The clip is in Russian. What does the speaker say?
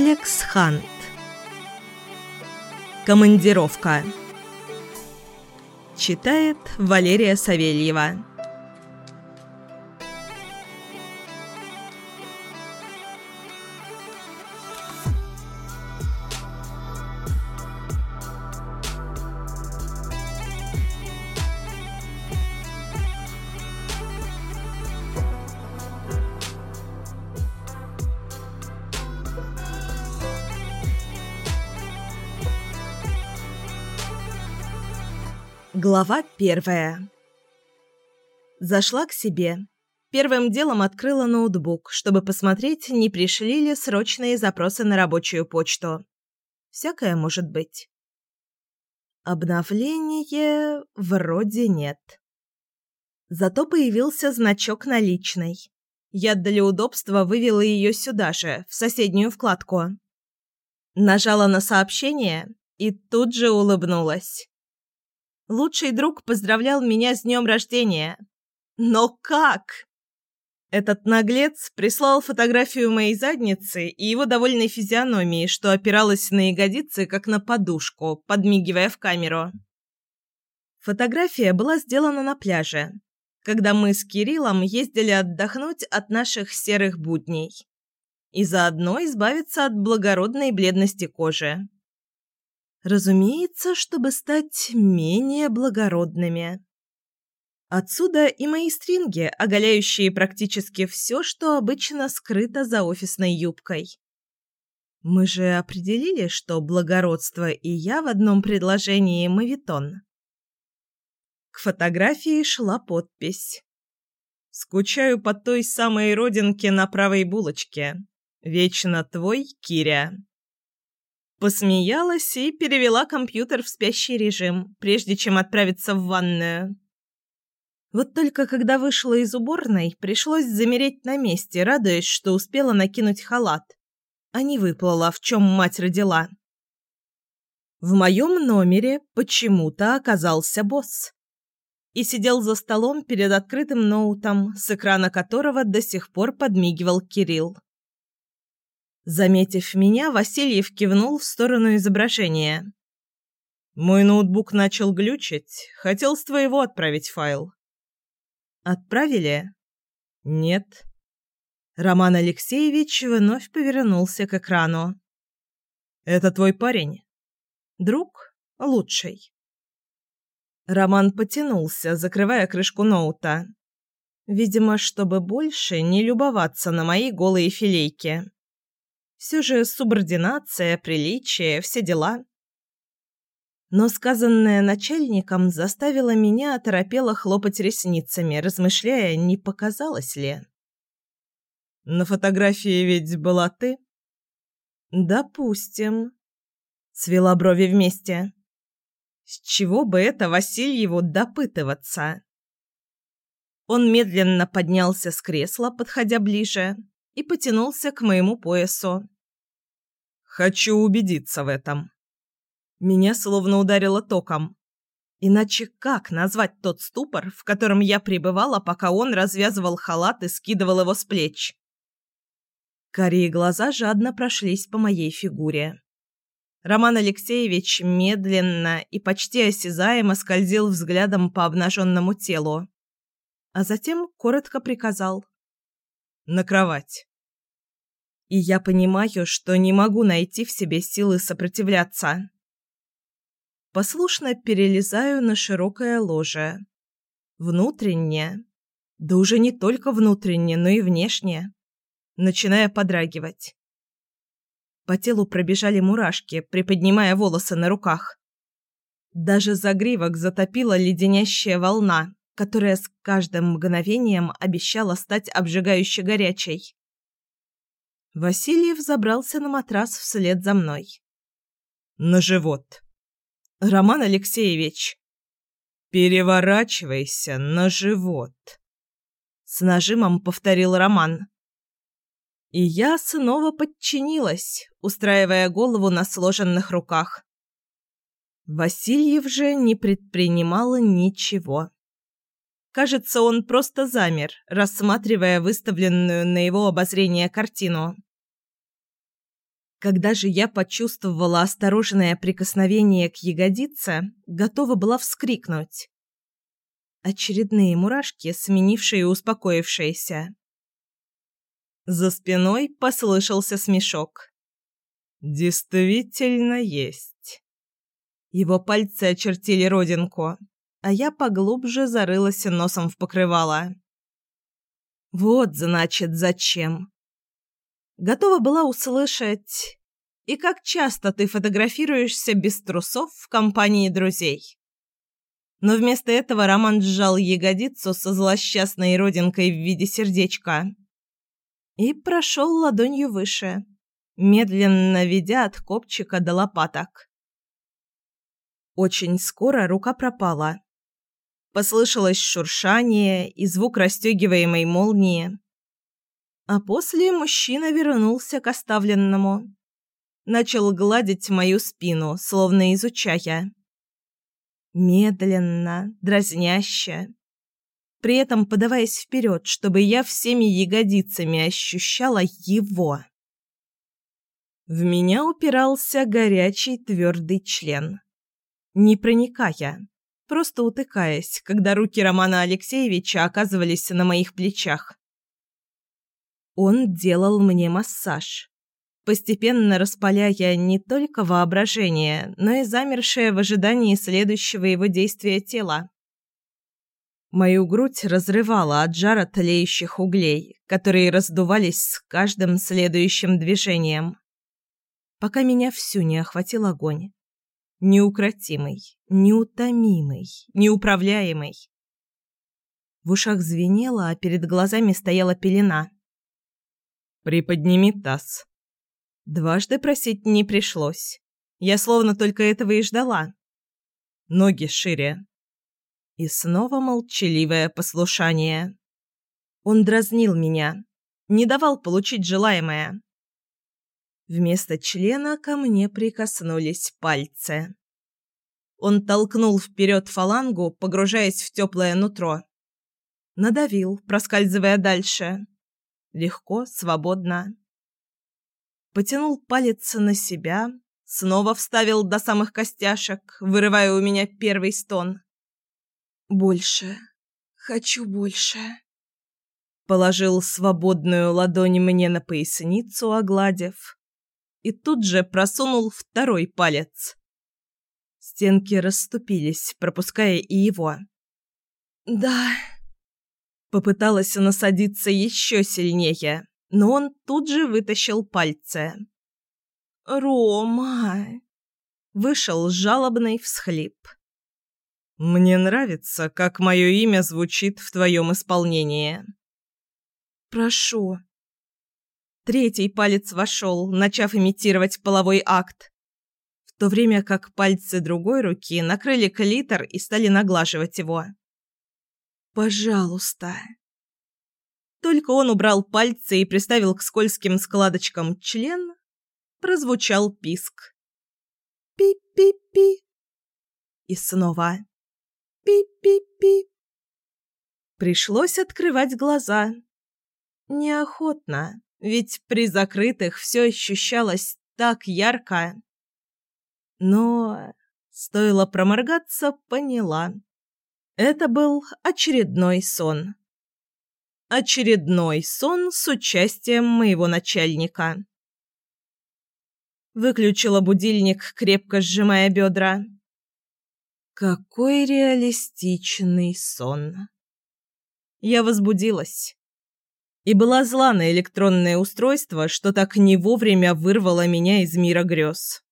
Алекс Хант. Командировка. Читает Валерия Савельева Глава первая Зашла к себе. Первым делом открыла ноутбук, чтобы посмотреть, не пришли ли срочные запросы на рабочую почту. Всякое может быть. Обновление вроде нет. Зато появился значок наличной. Я для удобства вывела ее сюда же, в соседнюю вкладку. Нажала на сообщение и тут же улыбнулась. Лучший друг поздравлял меня с днем рождения. Но как? Этот наглец прислал фотографию моей задницы и его довольной физиономии, что опиралась на ягодицы, как на подушку, подмигивая в камеру. Фотография была сделана на пляже, когда мы с Кириллом ездили отдохнуть от наших серых будней и заодно избавиться от благородной бледности кожи. Разумеется, чтобы стать менее благородными. Отсюда и мои стринги, оголяющие практически все, что обычно скрыто за офисной юбкой. Мы же определили, что благородство и я в одном предложении мавитон. К фотографии шла подпись. «Скучаю по той самой родинке на правой булочке. Вечно твой, Киря». Посмеялась и перевела компьютер в спящий режим, прежде чем отправиться в ванную. Вот только когда вышла из уборной, пришлось замереть на месте, радуясь, что успела накинуть халат, а не выплыла, в чем мать родила. В моем номере почему-то оказался босс. И сидел за столом перед открытым ноутом, с экрана которого до сих пор подмигивал Кирилл. Заметив меня, Васильев кивнул в сторону изображения. «Мой ноутбук начал глючить. Хотел с твоего отправить файл». «Отправили?» «Нет». Роман Алексеевич вновь повернулся к экрану. «Это твой парень?» «Друг? Лучший». Роман потянулся, закрывая крышку ноута. Видимо, чтобы больше не любоваться на мои голые филейки. Все же субординация, приличие, все дела. Но сказанное начальником заставило меня оторопело хлопать ресницами, размышляя, не показалось ли. «На фотографии ведь была ты?» «Допустим», — свела брови вместе. «С чего бы это Васильеву допытываться?» Он медленно поднялся с кресла, подходя ближе, и потянулся к моему поясу. «Хочу убедиться в этом». Меня словно ударило током. Иначе как назвать тот ступор, в котором я пребывала, пока он развязывал халат и скидывал его с плеч? Карие глаза жадно прошлись по моей фигуре. Роман Алексеевич медленно и почти осязаемо скользил взглядом по обнаженному телу, а затем коротко приказал «На кровать» и я понимаю, что не могу найти в себе силы сопротивляться. Послушно перелезаю на широкое ложе. Внутренне, да уже не только внутренне, но и внешне, начиная подрагивать. По телу пробежали мурашки, приподнимая волосы на руках. Даже загривок затопила леденящая волна, которая с каждым мгновением обещала стать обжигающе горячей. Васильев забрался на матрас вслед за мной. «На живот!» «Роман Алексеевич!» «Переворачивайся на живот!» С нажимом повторил Роман. И я снова подчинилась, устраивая голову на сложенных руках. Васильев же не предпринимал ничего. Кажется, он просто замер, рассматривая выставленную на его обозрение картину. Когда же я почувствовала осторожное прикосновение к ягодице, готова была вскрикнуть. Очередные мурашки, сменившие успокоившиеся. За спиной послышался смешок. «Действительно есть». Его пальцы очертили родинку, а я поглубже зарылась носом в покрывало. «Вот, значит, зачем». Готова была услышать... «И как часто ты фотографируешься без трусов в компании друзей?» Но вместо этого Роман сжал ягодицу со злосчастной родинкой в виде сердечка и прошел ладонью выше, медленно ведя от копчика до лопаток. Очень скоро рука пропала. Послышалось шуршание и звук расстегиваемой молнии. А после мужчина вернулся к оставленному. Начал гладить мою спину, словно изучая. Медленно, дразняще, при этом подаваясь вперед, чтобы я всеми ягодицами ощущала его. В меня упирался горячий твердый член. Не проникая, просто утыкаясь, когда руки Романа Алексеевича оказывались на моих плечах. Он делал мне массаж, постепенно распаляя не только воображение, но и замершее в ожидании следующего его действия тело. Мою грудь разрывала от жара тлеющих углей, которые раздувались с каждым следующим движением. Пока меня всю не охватил огонь. Неукротимый, неутомимый, неуправляемый. В ушах звенело, а перед глазами стояла пелена. «Приподними таз». Дважды просить не пришлось. Я словно только этого и ждала. Ноги шире, и снова молчаливое послушание. Он дразнил меня, не давал получить желаемое. Вместо члена ко мне прикоснулись пальцы. Он толкнул вперед фалангу, погружаясь в теплое нутро. Надавил, проскальзывая дальше. Легко, свободно. Потянул палец на себя, снова вставил до самых костяшек, вырывая у меня первый стон. Больше. Хочу больше. Положил свободную ладонь мне на поясницу, огладив. И тут же просунул второй палец. Стенки расступились, пропуская и его. «Да...» Попыталась насадиться еще сильнее, но он тут же вытащил пальцы. «Рома!» Вышел жалобный всхлип. Мне нравится, как мое имя звучит в твоем исполнении. Прошу. Третий палец вошел, начав имитировать половой акт. В то время как пальцы другой руки накрыли клитор и стали наглаживать его. «Пожалуйста». Только он убрал пальцы и приставил к скользким складочкам член, прозвучал писк. «Пи-пи-пи». И снова Пи-пи-пи. Пришлось открывать глаза. Неохотно, ведь при закрытых все ощущалось так ярко. Но стоило проморгаться, поняла. Это был очередной сон. Очередной сон с участием моего начальника. Выключила будильник, крепко сжимая бедра. Какой реалистичный сон. Я возбудилась. И была зла на электронное устройство, что так не вовремя вырвало меня из мира грез.